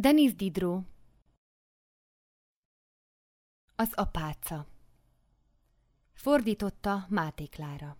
Denis Diderot. Az apáca. Fordította Máté Klára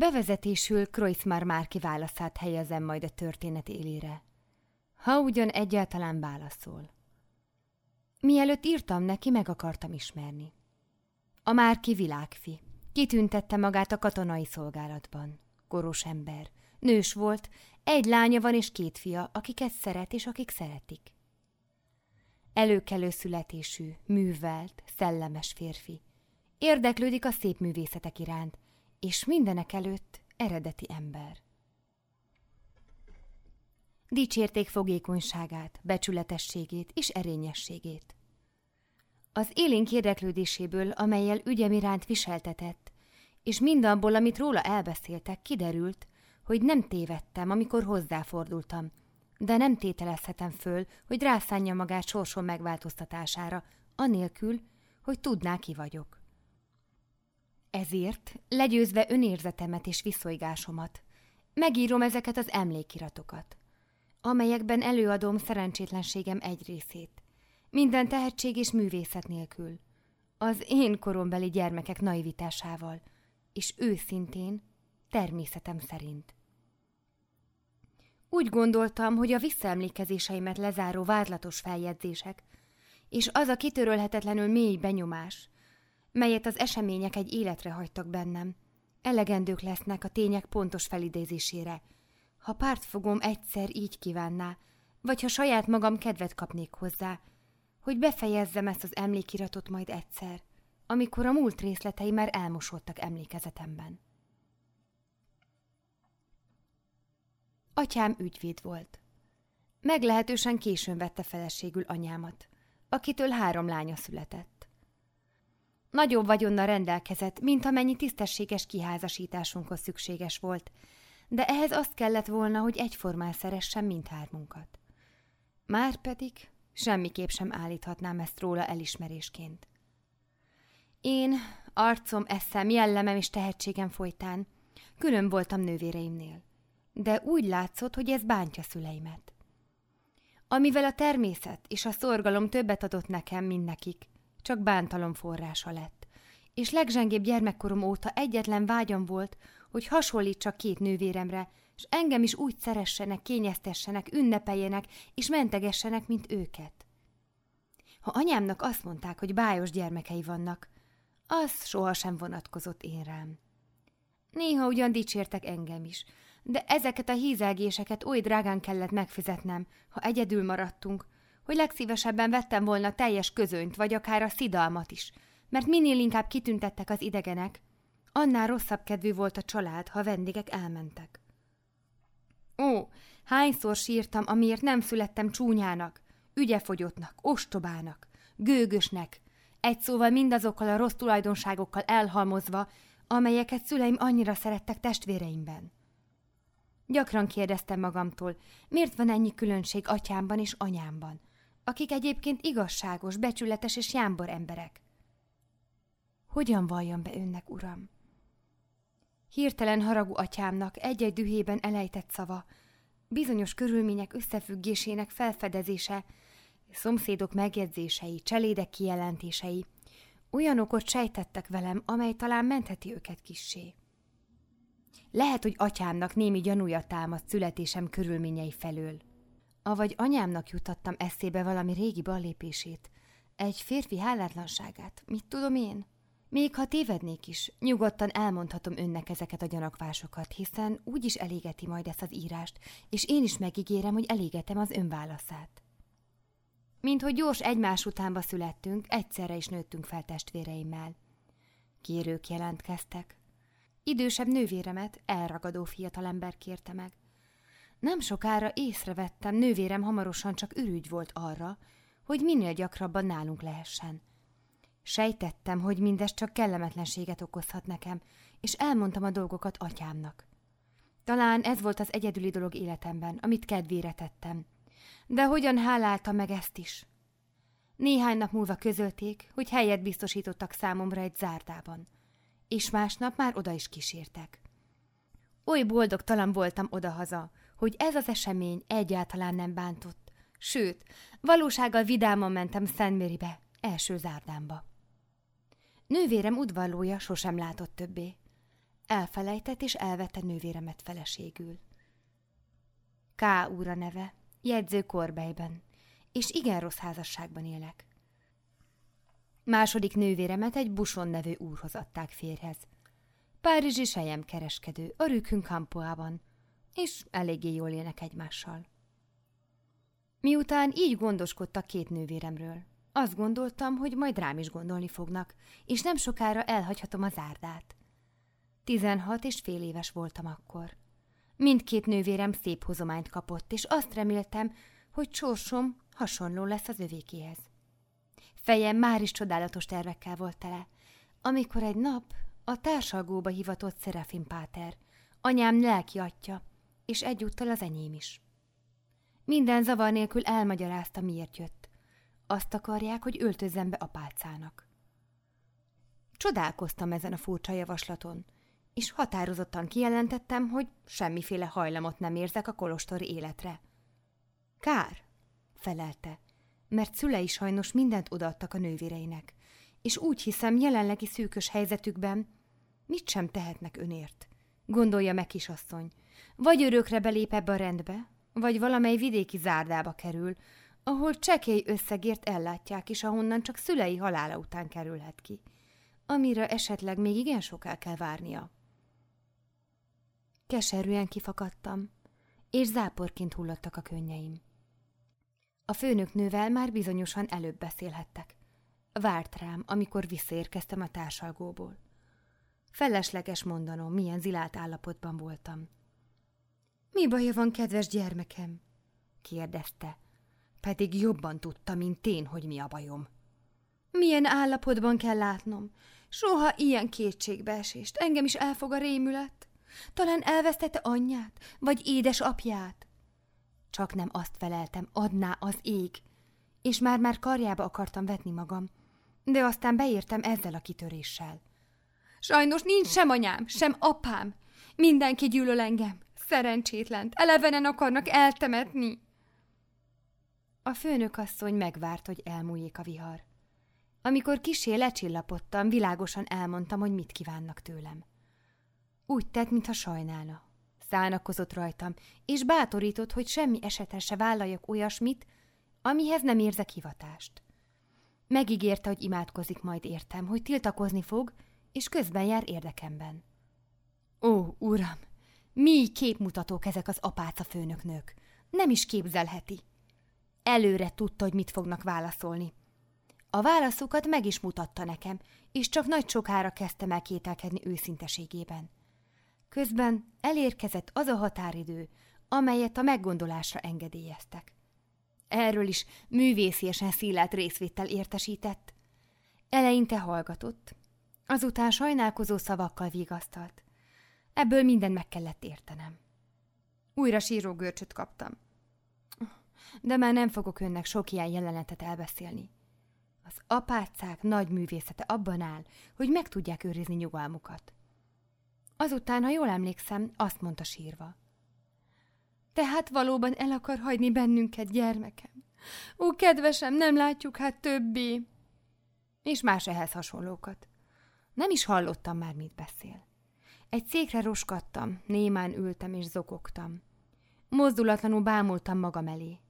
Bevezetésül Kreuzmar Márki válaszát helyezem majd a történet élére. Ha ugyan egyáltalán válaszol. Mielőtt írtam neki, meg akartam ismerni. A Márki világfi. Kitüntette magát a katonai szolgálatban. Koros ember. Nős volt, egy lánya van és két fia, akiket szeret és akik szeretik. Előkelő születésű, művelt, szellemes férfi. Érdeklődik a szép művészetek iránt, és mindenek előtt eredeti ember. Dicsérték fogékonyságát, becsületességét és erényességét. Az élénk érdeklődéséből, amelyel ügyem iránt viseltetett, és mindabból, amit róla elbeszéltek, kiderült, hogy nem tévedtem, amikor hozzáfordultam, de nem tételezhetem föl, hogy rászánja magát sorsom megváltoztatására, anélkül, hogy tudná, ki vagyok. Ezért, legyőzve önérzetemet és viszolygásomat, megírom ezeket az emlékiratokat, amelyekben előadom szerencsétlenségem egy részét, minden tehetség és művészet nélkül, az én korombeli gyermekek naivitásával, és őszintén, természetem szerint. Úgy gondoltam, hogy a visszaemlékezéseimet lezáró vádlatos feljegyzések, és az a kitörölhetetlenül mély benyomás, melyet az események egy életre hagytak bennem. Elegendők lesznek a tények pontos felidézésére. Ha pártfogom egyszer így kívánná, vagy ha saját magam kedvet kapnék hozzá, hogy befejezzem ezt az emlékiratot majd egyszer, amikor a múlt részletei már elmosódtak emlékezetemben. Atyám ügyvéd volt. Meglehetősen későn vette feleségül anyámat, akitől három lánya született. Nagyobb vagyonnal rendelkezett, mint amennyi tisztességes kiházasításunkhoz szükséges volt, de ehhez azt kellett volna, hogy egyformán szeressen mindhármunkat. Márpedig semmiképp sem állíthatnám ezt róla elismerésként. Én, arcom, eszem, jellemem és tehetségem folytán külön voltam nővéreimnél, de úgy látszott, hogy ez bántja szüleimet. Amivel a természet és a szorgalom többet adott nekem, mint nekik, csak bántalom forrása lett. És legzsengébb gyermekkorom óta egyetlen vágyam volt, hogy hasonlítsak két nővéremre, és engem is úgy szeressenek, kényeztessenek, ünnepeljenek és mentegessenek, mint őket. Ha anyámnak azt mondták, hogy bájos gyermekei vannak, az sohasem vonatkozott én rám. Néha ugyan dicsértek engem is, de ezeket a hízelgéseket oly drágán kellett megfizetnem, ha egyedül maradtunk, hogy legszívesebben vettem volna teljes közönyt, vagy akár a szidalmat is, mert minél inkább kitüntettek az idegenek, annál rosszabb kedvű volt a család, ha vendégek elmentek. Ó, hányszor sírtam, amiért nem születtem csúnyának, ügyefogyottnak, ostobának, gőgösnek, egy szóval mindazokkal a rossz tulajdonságokkal elhalmozva, amelyeket szüleim annyira szerettek testvéreimben. Gyakran kérdeztem magamtól, miért van ennyi különbség atyámban és anyámban, akik egyébként igazságos, becsületes és jámbor emberek. Hogyan valljam be önnek, uram? Hirtelen haragú atyámnak egy-egy dühében elejtett szava, bizonyos körülmények összefüggésének felfedezése, szomszédok megjegyzései, cselédek kijelentései, olyanokot sejtettek velem, amely talán mentheti őket kissé. Lehet, hogy atyámnak némi gyanúja támadt születésem körülményei felől. Avagy anyámnak jutattam eszébe valami régi ballépését, egy férfi hálátlanságát, mit tudom én? Még ha tévednék is, nyugodtan elmondhatom önnek ezeket a gyanakvásokat, hiszen úgy is elégeti majd ezt az írást, és én is megígérem, hogy elégetem az ön válaszát. Mint hogy gyors egymás utánba születtünk, egyszerre is nőttünk fel testvéreimmel. Kérők jelentkeztek. Idősebb nővéremet elragadó fiatalember kérte meg. Nem sokára észrevettem, nővérem hamarosan csak ürügy volt arra, hogy minél gyakrabban nálunk lehessen. Sejtettem, hogy mindez csak kellemetlenséget okozhat nekem, és elmondtam a dolgokat atyámnak. Talán ez volt az egyedüli dolog életemben, amit kedvére tettem. De hogyan hálálta meg ezt is? Néhány nap múlva közölték, hogy helyet biztosítottak számomra egy zárdában, és másnap már oda is kísértek. Oly boldogtalan voltam odahaza, hogy ez az esemény egyáltalán nem bántott, sőt, valósággal vidáman mentem Szentméribe, első zárdámba. Nővérem udvarlója sosem látott többé. Elfelejtett és elvette nővéremet feleségül. K. úra neve, jegyző korbejben, és igen rossz házasságban élek. Második nővéremet egy Buson nevű úrhoz adták férhez. Párizsi sejem kereskedő, a rükünk kampuában, és eléggé jól élnek egymással. Miután így gondoskodtak két nővéremről, azt gondoltam, hogy majd rám is gondolni fognak, és nem sokára elhagyhatom az árdát. Tizenhat és fél éves voltam akkor. Mindkét nővérem szép hozományt kapott, és azt reméltem, hogy sorsom hasonló lesz az övékéhez. Fejem már is csodálatos tervekkel volt tele, amikor egy nap a társalgóba hivatott Szerefin Páter, anyám lelki atya, és egyúttal az enyém is. Minden zavar nélkül elmagyarázta, miért jött. Azt akarják, hogy öltözzem be apácának. Csodálkoztam ezen a furcsa javaslaton, és határozottan kijelentettem, hogy semmiféle hajlamot nem érzek a kolostori életre. Kár, felelte, mert szülei sajnos mindent odaadtak a nővéreinek, és úgy hiszem jelenlegi szűkös helyzetükben mit sem tehetnek önért. Gondolja meg, kisasszony, vagy örökre belép ebbe a rendbe, vagy valamely vidéki zárdába kerül, ahol csekély összegért ellátják, és ahonnan csak szülei halála után kerülhet ki, amire esetleg még igen soká kell várnia. Keserűen kifakadtam, és záporként hullottak a könnyeim. A főnöknővel már bizonyosan előbb beszélhettek. Várt rám, amikor visszaérkeztem a társalgóból. Felesleges mondanom, milyen zilált állapotban voltam. Mi baja van, kedves gyermekem? kérdezte, pedig jobban tudta, mint én, hogy mi a bajom. Milyen állapotban kell látnom? Soha ilyen kétségbeesést. Engem is elfog a rémület. Talán elvesztette anyját, vagy édes apját. Csak nem azt feleltem, adná az ég. És már-már karjába akartam vetni magam, de aztán beértem ezzel a kitöréssel. Sajnos nincs sem anyám, sem apám. Mindenki gyűlöl engem. Szerencsétlent, elevenen akarnak eltemetni. A főnök asszony megvárt, hogy elmúljék a vihar. Amikor kisé lecsillapodtam, világosan elmondtam, hogy mit kívánnak tőlem. Úgy tett, mintha sajnálna. Szánakozott rajtam, és bátorított, hogy semmi esetre se vállaljak olyasmit, amihez nem érzek hivatást. Megígérte, hogy imádkozik majd értem, hogy tiltakozni fog, és közben jár érdekemben. Ó, uram, mi képmutatók ezek az apáca főnöknők. Nem is képzelheti. Előre tudta, hogy mit fognak válaszolni. A válaszokat meg is mutatta nekem, és csak nagy sokára kezdtem el kételkedni őszinteségében. Közben elérkezett az a határidő, amelyet a meggondolásra engedélyeztek. Erről is művésziesen szílelt részvétel értesített. Eleinte hallgatott, azután sajnálkozó szavakkal vigasztalt. Ebből minden meg kellett értenem. Újra síró görcsöt kaptam. De már nem fogok önnek sok ilyen jelenetet elbeszélni. Az apácák nagy művészete abban áll, hogy meg tudják őrizni nyugalmukat. Azután, ha jól emlékszem, azt mondta sírva. Tehát valóban el akar hagyni bennünket, gyermekem. Ó, kedvesem, nem látjuk hát többé. És más ehhez hasonlókat. Nem is hallottam már, mit beszél. Egy székre roskadtam, némán ültem és zokogtam. Mozdulatlanul bámultam magam elé.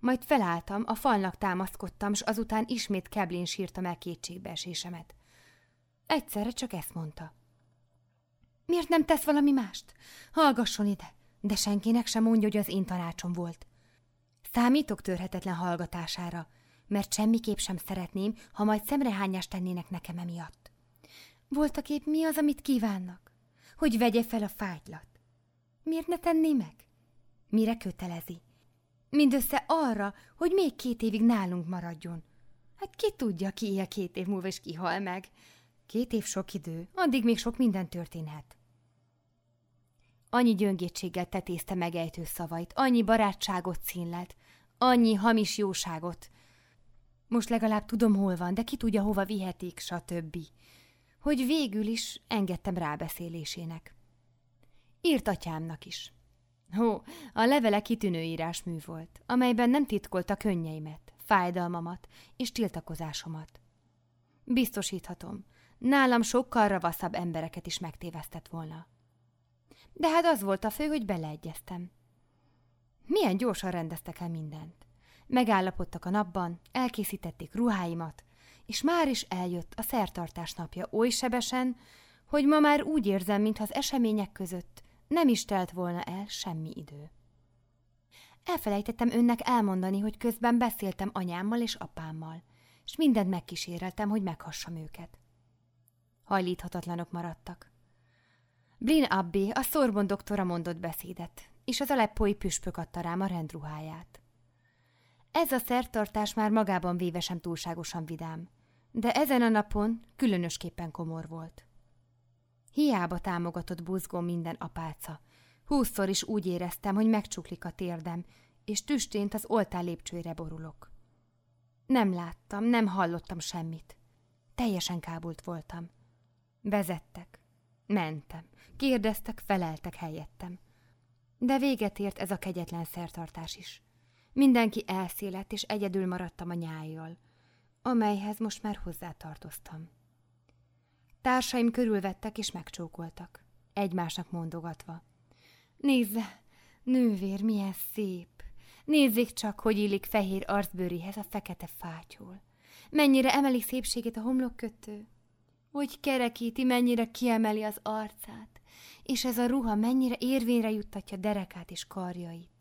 Majd felálltam, a falnak támaszkodtam, és azután ismét keblén sírtam el kétségbeesésemet. Egyszerre csak ezt mondta. Miért nem tesz valami mást? Hallgasson ide, de senkinek sem mondja, hogy az én tanácsom volt. Számítok törhetetlen hallgatására, mert semmiképp sem szeretném, ha majd szemrehányást tennének nekem emiatt. Voltak épp mi az, amit kívánnak? Hogy vegye fel a fájtlat. Miért ne tenné meg? Mire kötelezi? Mindössze arra, hogy még két évig nálunk maradjon. Hát ki tudja, ki él két év múlva, és ki hal meg. Két év sok idő, addig még sok minden történhet. Annyi gyöngétséggel tetézte megejtő szavait, annyi barátságot színlelt, annyi hamis jóságot. Most legalább tudom, hol van, de ki tudja, hova vihetik, stb. Hogy végül is engedtem rábeszélésének. Írt atyámnak is. Hó, a levele kitűnő írásmű volt, amelyben nem titkolta könnyeimet, fájdalmamat és tiltakozásomat. Biztosíthatom, nálam sokkal ravaszabb embereket is megtévesztett volna. De hát az volt a fő, hogy beleegyeztem. Milyen gyorsan rendeztek el mindent. Megállapodtak a napban, elkészítették ruháimat, és már is eljött a szertartás napja oly sebesen, hogy ma már úgy érzem, mintha az események között nem is telt volna el semmi idő. Elfelejtettem önnek elmondani, hogy közben beszéltem anyámmal és apámmal, és mindent megkíséreltem, hogy meghassam őket. Hajlíthatatlanok maradtak. Brin Abbé, a Szorbon doktora mondott beszédet, és az aleppói püspök adta rám a rendruháját. Ez a szertartás már magában véve sem túlságosan vidám, de ezen a napon különösképpen komor volt. Hiába támogatott buzgón minden apáca. Húszszor is úgy éreztem, hogy megcsuklik a térdem, és tüstént az oltár lépcsőre borulok. Nem láttam, nem hallottam semmit. Teljesen kábult voltam. Vezettek. Mentem. Kérdeztek, feleltek helyettem. De véget ért ez a kegyetlen szertartás is. Mindenki elszélett, és egyedül maradtam a nyájjal, amelyhez most már hozzátartoztam. Társaim körülvettek és megcsókoltak, egymásnak mondogatva. Nézze, nővér, milyen szép! Nézzék csak, hogy illik fehér arcbőrihez a fekete fátyol. Mennyire emeli szépségét a homlokkötő. Hogy kerekíti, mennyire kiemeli az arcát, és ez a ruha mennyire érvényre juttatja derekát és karjait.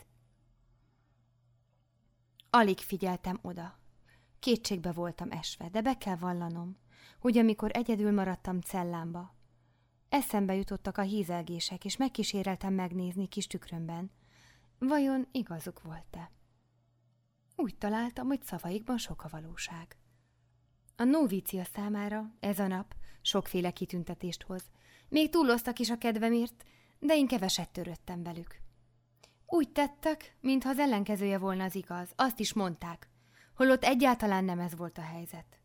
Alig figyeltem oda. Kétségbe voltam esve, de be kell vallanom, hogy amikor egyedül maradtam cellámba, eszembe jutottak a hízelgések, és megkíséreltem megnézni kis tükrömben, vajon igazuk volt-e. Úgy találtam, hogy szavaikban sok a valóság. A novícia számára ez a nap sokféle kitüntetést hoz. Még túloztak is a kedvemért, de én keveset töröttem velük. Úgy tettek, mintha az ellenkezője volna az igaz. Azt is mondták, holott egyáltalán nem ez volt a helyzet.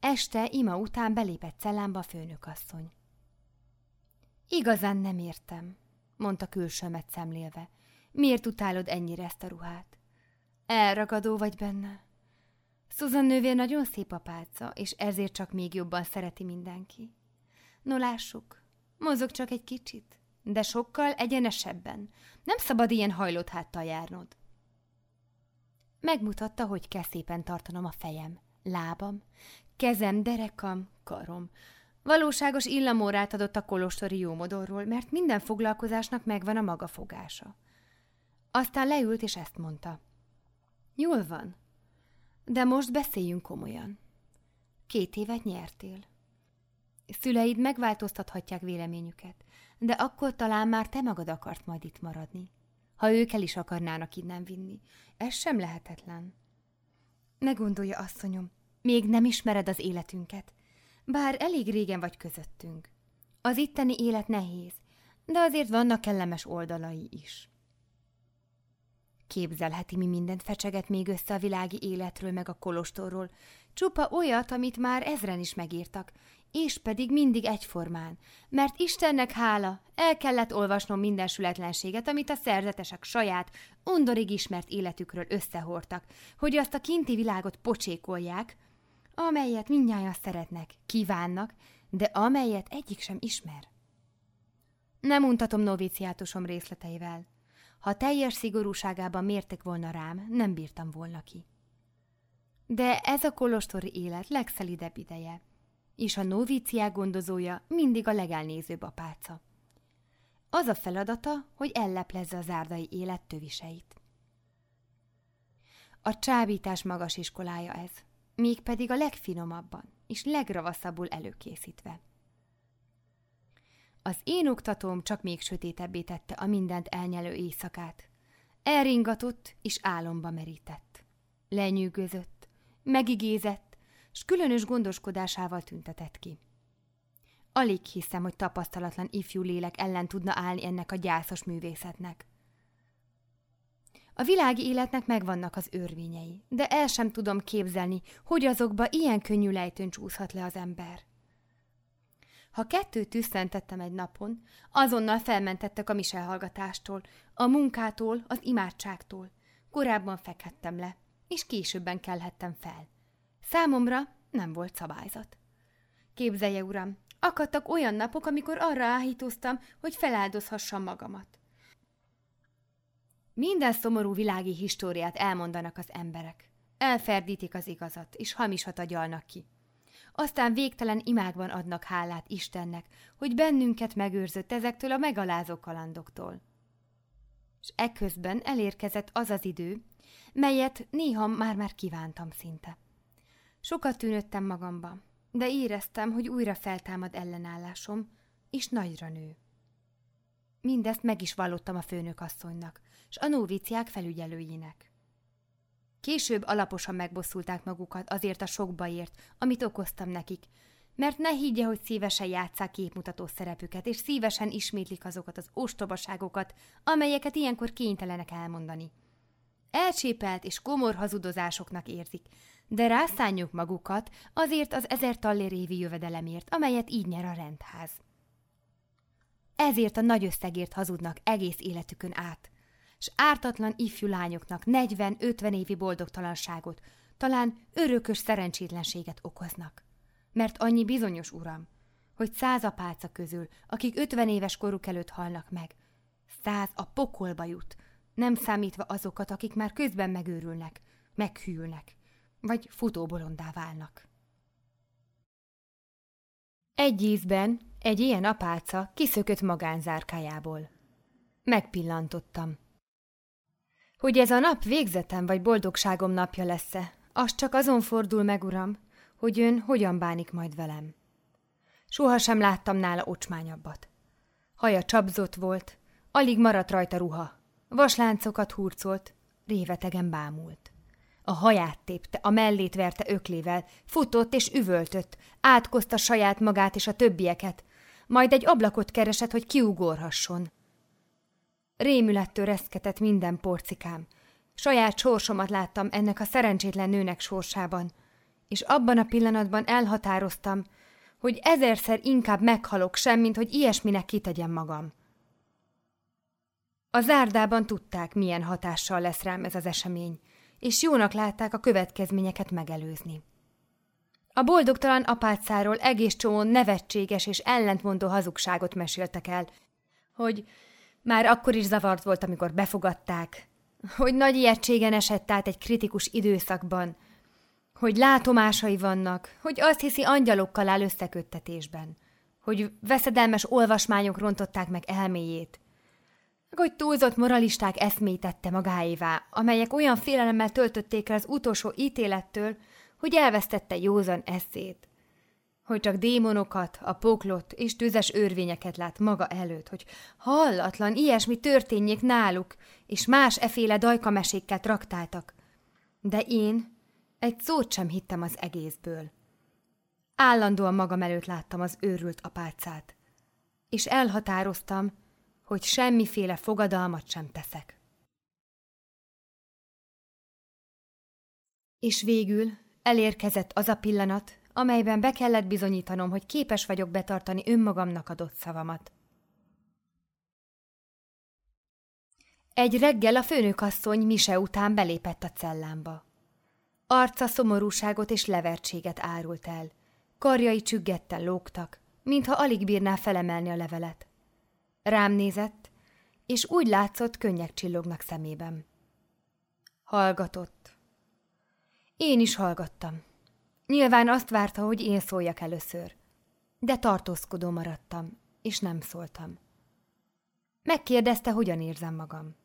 Este ima után belépett cellámba a főnökasszony. Igazán nem értem, mondta külsőmet szemlélve. Miért utálod ennyire ezt a ruhát? Elragadó vagy benne. Susan nővér nagyon szép apáca, és ezért csak még jobban szereti mindenki. No lássuk, mozog csak egy kicsit, de sokkal egyenesebben. Nem szabad ilyen hajlott háttal járnod. Megmutatta, hogy kell szépen tartanom a fejem, lábam, kezem, derekam, karom. Valóságos illamórát adott a kolostori jómodorról, mert minden foglalkozásnak megvan a maga fogása. Aztán leült, és ezt mondta. Jól van, de most beszéljünk komolyan. Két évet nyertél. Szüleid megváltoztathatják véleményüket, de akkor talán már te magad akart majd itt maradni. Ha ők el is akarnának innen vinni, ez sem lehetetlen. Ne gondolja, asszonyom, még nem ismered az életünket, bár elég régen vagy közöttünk. Az itteni élet nehéz, de azért vannak kellemes oldalai is. Képzelheti, mi mindent fecseget még össze a világi életről meg a kolostorról, csupa olyat, amit már ezren is megírtak, és pedig mindig egyformán, mert Istennek hála, el kellett olvasnom minden sületlenséget, amit a szerzetesek saját, undorig ismert életükről összehortak, hogy azt a kinti világot pocsékolják, amelyet mindnyájan szeretnek, kívánnak, de amelyet egyik sem ismer. Nem untatom noviciátusom részleteivel. Ha teljes szigorúságában mértek volna rám, nem bírtam volna ki. De ez a kolostori élet legszelidebb ideje, és a noviciák gondozója mindig a legelnézőbb apáca. Az a feladata, hogy elleplezze az árdai élet töviseit. A csábítás magas iskolája ez, mégpedig a legfinomabban és legravaszabbul előkészítve. Az én oktatóm csak még sötétebbé tette a mindent elnyelő éjszakát. Elringatott és álomba merített. Lenyűgözött, megigézett, s különös gondoskodásával tüntetett ki. Alig hiszem, hogy tapasztalatlan ifjú lélek ellen tudna állni ennek a gyászos művészetnek. A világi életnek megvannak az örvényei, de el sem tudom képzelni, hogy azokba ilyen könnyű lejtőn csúszhat le az ember. Ha kettőt tüsszentettem egy napon, azonnal felmentettek a miselhallgatástól, a munkától, az imádságtól. Korábban fekhettem le, és későbben kelhettem fel. Számomra nem volt szabályzat. Képzelje, uram, akadtak olyan napok, amikor arra áhítoztam, hogy feláldozhassam magamat. Minden szomorú világi históriát elmondanak az emberek. Elferdítik az igazat, és hamisat agyalnak ki. Aztán végtelen imákban adnak hálát Istennek, hogy bennünket megőrzött ezektől a megalázó kalandoktól. És ekközben elérkezett az az idő, melyet néha már-már kívántam szinte. Sokat tűnöttem magamba, de éreztem, hogy újra feltámad ellenállásom, és nagyra nő. Mindezt meg is vallottam a főnökasszonynak, s a noviciák felügyelőinek. Később alaposan megbosszulták magukat azért a sok amit okoztam nekik, mert ne higgye, hogy szívesen játszák képmutató szerepüket, és szívesen ismétlik azokat az ostobaságokat, amelyeket ilyenkor kénytelenek elmondani. Elcsépelt és komor hazudozásoknak érzik, de rászánjuk magukat azért az ezer tallér évi jövedelemért, amelyet így nyer a rendház. Ezért a nagy összegért hazudnak egész életükön át, s ártatlan ifjú lányoknak 40-50 évi boldogtalanságot, talán örökös szerencsétlenséget okoznak. Mert annyi bizonyos, uram, hogy száz apáca közül, akik 50 éves koruk előtt halnak meg, száz a pokolba jut, nem számítva azokat, akik már közben megőrülnek, meghűlnek, vagy futóbolondá válnak. Egy ízben egy ilyen apáca kiszökött magánzárkájából. Megpillantottam. Hogy ez a nap végzetem vagy boldogságom napja lesz-e, az csak azon fordul meg, uram, hogy ön hogyan bánik majd velem. Sohasem láttam nála ocsmányabbat. Haja csapzott volt, alig maradt rajta ruha, vasláncokat hurcolt, révetegen bámult. A haját tépte, a mellét verte öklével, futott és üvöltött, átkozta saját magát és a többieket, majd egy ablakot keresett, hogy kiugorhasson. Rémülettől reszketett minden porcikám. Saját sorsomat láttam ennek a szerencsétlen nőnek sorsában, és abban a pillanatban elhatároztam, hogy ezerszer inkább meghalok sem, mint hogy ilyesminek kitegyem magam. A zárdában tudták, milyen hatással lesz rám ez az esemény, és jónak látták a következményeket megelőzni. A boldogtalan apácáról egész csomó nevetséges és ellentmondó hazugságot meséltek el, hogy már akkor is zavart volt, amikor befogadták, hogy nagy ijegységen esett át egy kritikus időszakban, hogy látomásai vannak, hogy azt hiszi angyalokkal áll összeköttetésben, hogy veszedelmes olvasmányok rontották meg elméjét, hogy túlzott moralisták eszmét magáévá, amelyek olyan félelemmel töltötték el az utolsó ítélettől, hogy elvesztette józan eszét. Hogy csak démonokat, a poklot és tüzes örvényeket lát maga előtt, hogy hallatlan ilyesmi történjék náluk, és más eféle dajkamesékkel traktáltak. De én egy szót sem hittem az egészből. Állandóan magam előtt láttam az őrült apácát, és elhatároztam, hogy semmiféle fogadalmat sem teszek. És végül elérkezett az a pillanat, amelyben be kellett bizonyítanom, hogy képes vagyok betartani önmagamnak adott szavamat. Egy reggel a főnökasszony mise után belépett a cellámba. Arca szomorúságot és levertséget árult el. Karjai csüggetten lógtak, mintha alig bírná felemelni a levelet. Rám nézett, és úgy látszott, könnyek csillognak szemében. Hallgatott. Én is hallgattam. Nyilván azt várta, hogy én szóljak először. De tartózkodó maradtam, és nem szóltam. Megkérdezte, hogyan érzem magam.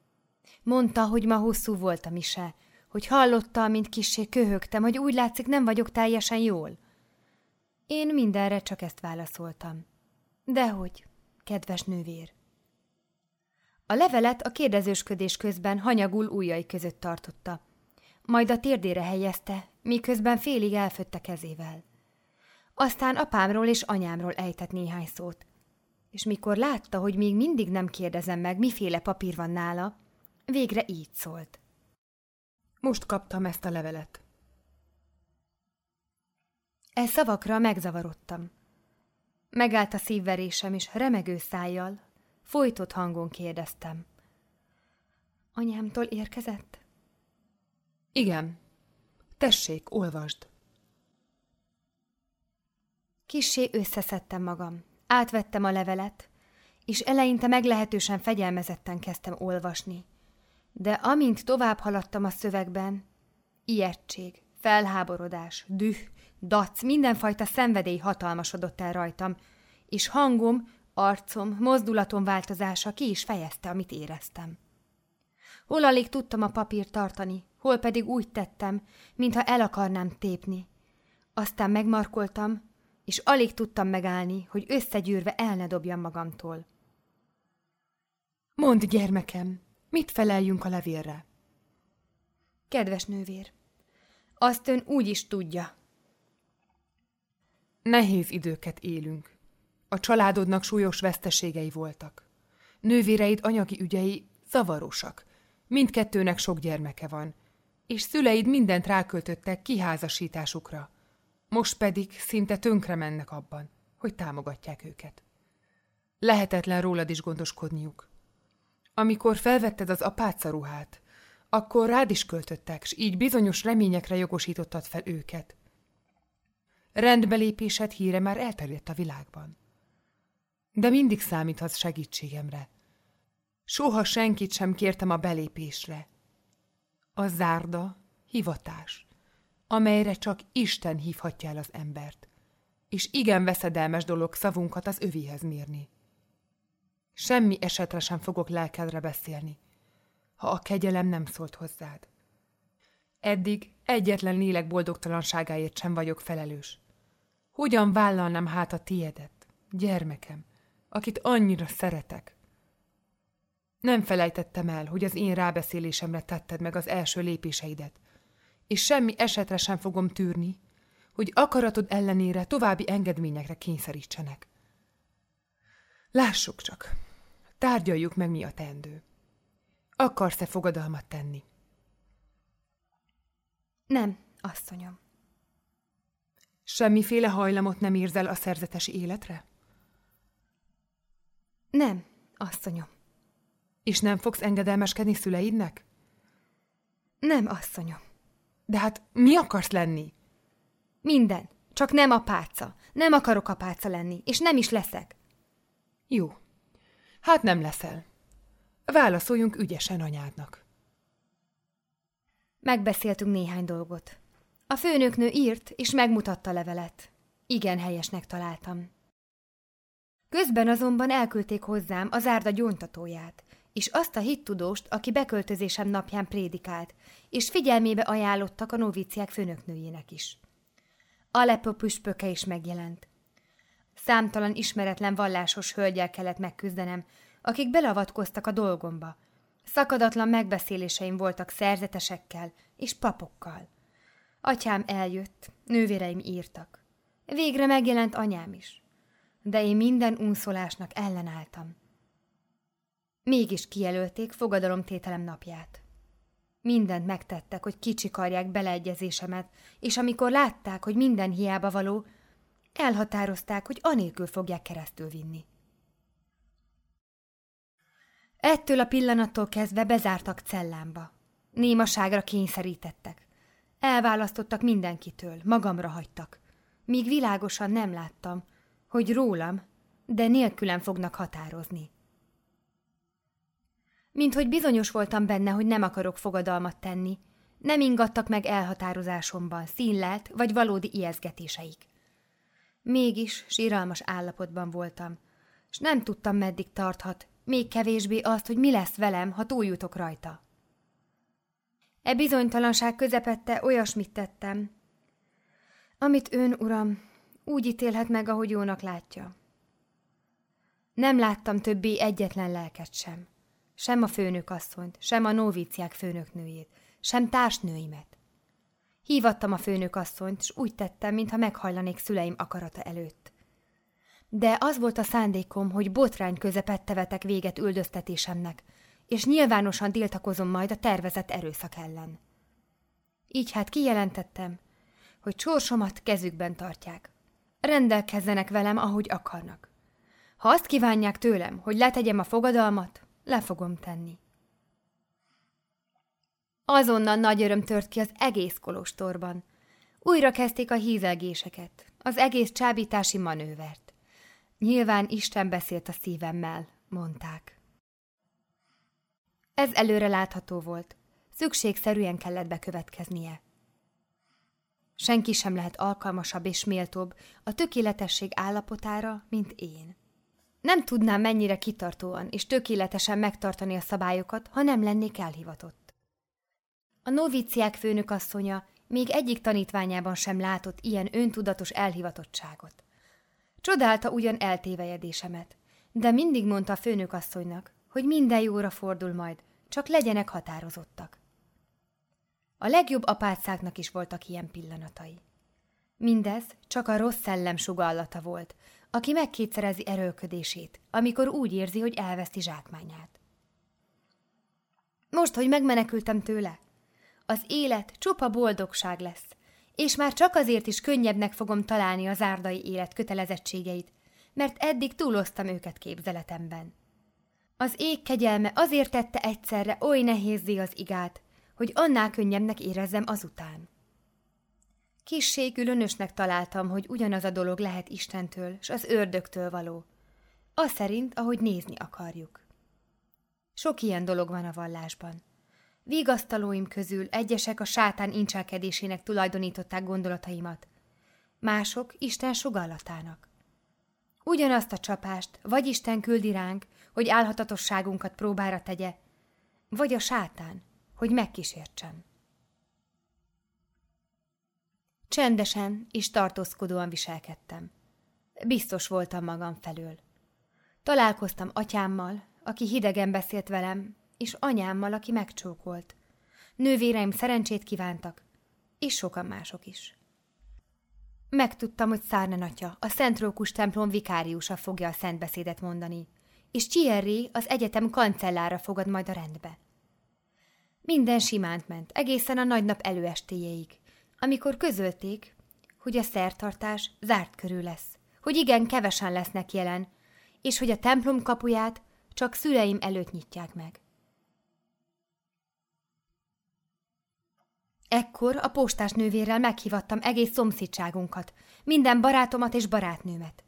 Mondta, hogy ma hosszú volt a mise, hogy hallotta, mint kissé köhögtem, hogy úgy látszik nem vagyok teljesen jól. Én mindenre csak ezt válaszoltam. Dehogy, kedves nővér. A levelet a kérdezősködés közben hanyagul ujjai között tartotta. Majd a térdére helyezte, miközben félig elfötte kezével. Aztán apámról és anyámról ejtett néhány szót. És mikor látta, hogy még mindig nem kérdezem meg, miféle papír van nála, végre így szólt. Most kaptam ezt a levelet. E szavakra megzavarodtam. Megállt a szívverésem, és remegő szájjal, folytott hangon kérdeztem. Anyámtól érkezett? Igen. Tessék, olvasd. Kissé összeszedtem magam. Átvettem a levelet, és eleinte meglehetősen fegyelmezetten kezdtem olvasni. De amint tovább haladtam a szövegben, ijegység, felháborodás, düh, dac, mindenfajta szenvedély hatalmasodott el rajtam, és hangom, arcom, mozdulatom változása ki is fejezte, amit éreztem. Hol alig tudtam a papírt tartani, hol pedig úgy tettem, mintha el akarnám tépni. Aztán megmarkoltam, és alig tudtam megállni, hogy összegyűrve el ne dobjam magamtól. Mondd, gyermekem, mit feleljünk a levélre? Kedves nővér, azt ön úgy is tudja. Nehéz időket élünk. A családodnak súlyos veszteségei voltak. Nővéreid anyagi ügyei zavarosak. Mindkettőnek sok gyermeke van, és szüleid mindent ráköltöttek kiházasításukra. Most pedig szinte tönkre mennek abban, hogy támogatják őket. Lehetetlen rólad is gondoskodniuk. Amikor felvetted az apáca akkor rád is költöttek, s így bizonyos reményekre jogosítottad fel őket. Rendbelépésed híre már elterjedt a világban. De mindig számíthatsz segítségemre. Soha senkit sem kértem a belépésre. A zárda hivatás amelyre csak Isten hívhatja el az embert, és igen veszedelmes dolog szavunkat az övéhez mérni. Semmi esetre sem fogok lelkedre beszélni, ha a kegyelem nem szólt hozzád. Eddig egyetlen lélek boldogtalanságáért sem vagyok felelős. Hogyan vállalnám hát a tiédet, gyermekem, akit annyira szeretek? Nem felejtettem el, hogy az én rábeszélésemre tetted meg az első lépéseidet, és semmi esetre sem fogom tűrni, hogy akaratod ellenére további engedményekre kényszerítsenek. Lássuk csak, tárgyaljuk meg, mi a teendő. Akarsz-e fogadalmat tenni? Nem, asszonyom. Semmiféle hajlamot nem érzel a szerzetes életre? Nem, asszonyom. És nem fogsz engedelmeskedni szüleidnek? Nem, asszonyom. De hát mi akarsz lenni? Minden. Csak nem apáca. Nem akarok apáca lenni, és nem is leszek. Jó. Hát nem leszel. Válaszoljunk ügyesen anyádnak. Megbeszéltünk néhány dolgot. A főnöknő írt, és megmutatta levelet. Igen helyesnek találtam. Közben azonban elküldték hozzám az árda gyóntatóját, és azt a hittudóst, aki beköltözésem napján prédikált, és figyelmébe ajánlottak a noviciák főnöknőjének is. Aleppo püspöke is megjelent. Számtalan ismeretlen vallásos hölgyel kellett megküzdenem, akik belavatkoztak a dolgomba. Szakadatlan megbeszéléseim voltak szerzetesekkel és papokkal. Atyám eljött, nővéreim írtak. Végre megjelent anyám is. De én minden unszolásnak ellenálltam. Mégis kijelölték fogadalomtételem napját. Mindent megtettek, hogy kicsikarják beleegyezésemet, és amikor látták, hogy minden hiába való, elhatározták, hogy anélkül fogják keresztül vinni. Ettől a pillanattól kezdve bezártak cellámba. Némaságra kényszerítettek. Elválasztottak mindenkitől, magamra hagytak. Míg világosan nem láttam, hogy rólam, de nélkülem fognak határozni mint hogy bizonyos voltam benne, hogy nem akarok fogadalmat tenni. Nem ingattak meg elhatározásomban színlelt vagy valódi ijeszgetéseik. Mégis síralmas állapotban voltam, és nem tudtam, meddig tarthat, még kevésbé azt, hogy mi lesz velem, ha túljutok rajta. E bizonytalanság közepette olyasmit tettem, amit ön, uram, úgy ítélhet meg, ahogy jónak látja. Nem láttam többé egyetlen lelket sem. Sem a főnökasszonyt, sem a novíciák főnöknőjét, sem társnőimet. Hívattam a főnökasszonyt, és úgy tettem, mintha meghajlanék szüleim akarata előtt. De az volt a szándékom, hogy botrány közepette vetek véget üldöztetésemnek, és nyilvánosan tiltakozom majd a tervezett erőszak ellen. Így hát kijelentettem, hogy sorsomat kezükben tartják. Rendelkezzenek velem, ahogy akarnak. Ha azt kívánják tőlem, hogy letegyem a fogadalmat, le fogom tenni. Azonnal nagy öröm tört ki az egész kolostorban. Újra kezdték a hízelgéseket, az egész csábítási manővert. Nyilván Isten beszélt a szívemmel, mondták. Ez előre látható volt. Szükségszerűen kellett bekövetkeznie. Senki sem lehet alkalmasabb és méltóbb a tökéletesség állapotára, mint én. Nem tudnám mennyire kitartóan és tökéletesen megtartani a szabályokat, ha nem lennék elhivatott. A noviciák főnökasszonya még egyik tanítványában sem látott ilyen öntudatos elhivatottságot. Csodálta ugyan eltévejedésemet, de mindig mondta a főnökasszonynak, hogy minden jóra fordul majd, csak legyenek határozottak. A legjobb apácáknak is voltak ilyen pillanatai. Mindez csak a rossz szellem sugallata volt, aki megkétszerezi erőlködését, amikor úgy érzi, hogy elveszti zsákmányát. Most, hogy megmenekültem tőle, az élet csupa boldogság lesz, és már csak azért is könnyebbnek fogom találni az árdai élet kötelezettségeit, mert eddig túloztam őket képzeletemben. Az ég kegyelme azért tette egyszerre oly nehézzé az igát, hogy annál könnyebbnek érezzem azután. Kissé különösnek találtam, hogy ugyanaz a dolog lehet Istentől és az ördögtől való. Az szerint, ahogy nézni akarjuk. Sok ilyen dolog van a vallásban. Vigasztalóim közül egyesek a sátán incselkedésének tulajdonították gondolataimat, mások Isten sugallatának. Ugyanazt a csapást vagy Isten küldi ránk, hogy álhatatosságunkat próbára tegye, vagy a sátán, hogy megkísértsen. Csendesen és tartózkodóan viselkedtem. Biztos voltam magam felől. Találkoztam atyámmal, aki hidegen beszélt velem, és anyámmal, aki megcsókolt. Nővéreim szerencsét kívántak, és sokan mások is. Megtudtam, hogy Szárnen atya, a Szent Rókus templom vikáriusa fogja a szent beszédet mondani, és Thierry az egyetem kancellára fogad majd a rendbe. Minden simánt ment, egészen a nagynap előestéjéig, amikor közölték, hogy a szertartás zárt körül lesz, hogy igen kevesen lesznek jelen, és hogy a templom kapuját csak szüleim előtt nyitják meg. Ekkor a postás nővérrel meghívattam egész szomszédságunkat, minden barátomat és barátnőmet.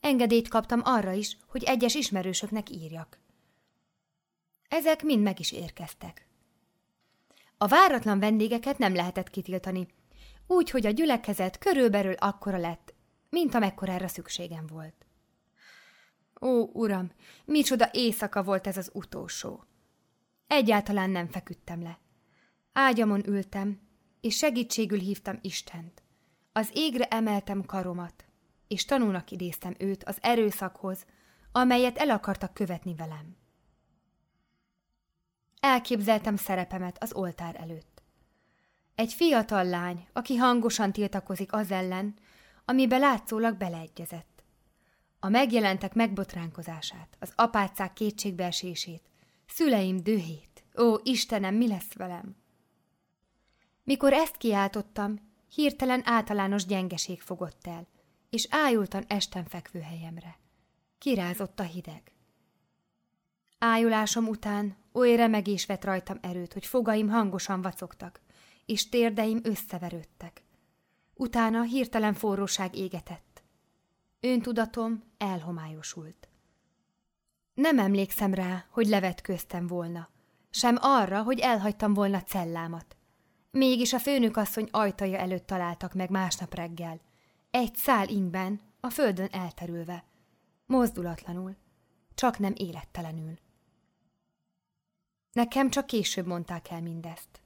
Engedélyt kaptam arra is, hogy egyes ismerősöknek írjak. Ezek mind meg is érkeztek. A váratlan vendégeket nem lehetett kitiltani, úgy, hogy a gyülekezet körülbelül akkora lett, mint amekkorára szükségem volt. Ó, uram, micsoda éjszaka volt ez az utolsó! Egyáltalán nem feküdtem le. Ágyamon ültem, és segítségül hívtam Istent. Az égre emeltem karomat, és tanulnak idéztem őt az erőszakhoz, amelyet el akartak követni velem. Elképzeltem szerepemet az oltár előtt. Egy fiatal lány, aki hangosan tiltakozik az ellen, amibe látszólag beleegyezett. A megjelentek megbotránkozását, az apácák kétségbeesését, szüleim dühét. Ó, Istenem, mi lesz velem? Mikor ezt kiáltottam, hirtelen általános gyengeség fogott el, és ájultan estem fekvőhelyemre. Kirázott a hideg. Ájulásom után oly remegés vett rajtam erőt, hogy fogaim hangosan vacogtak, és térdeim összeverődtek. Utána hirtelen forróság égetett. Öntudatom elhomályosult. Nem emlékszem rá, hogy levetköztem volna, sem arra, hogy elhagytam volna cellámat. Mégis a főnökasszony ajtaja előtt találtak meg másnap reggel, egy szál ingben, a földön elterülve, mozdulatlanul, csak nem élettelenül. Nekem csak később mondták el mindezt.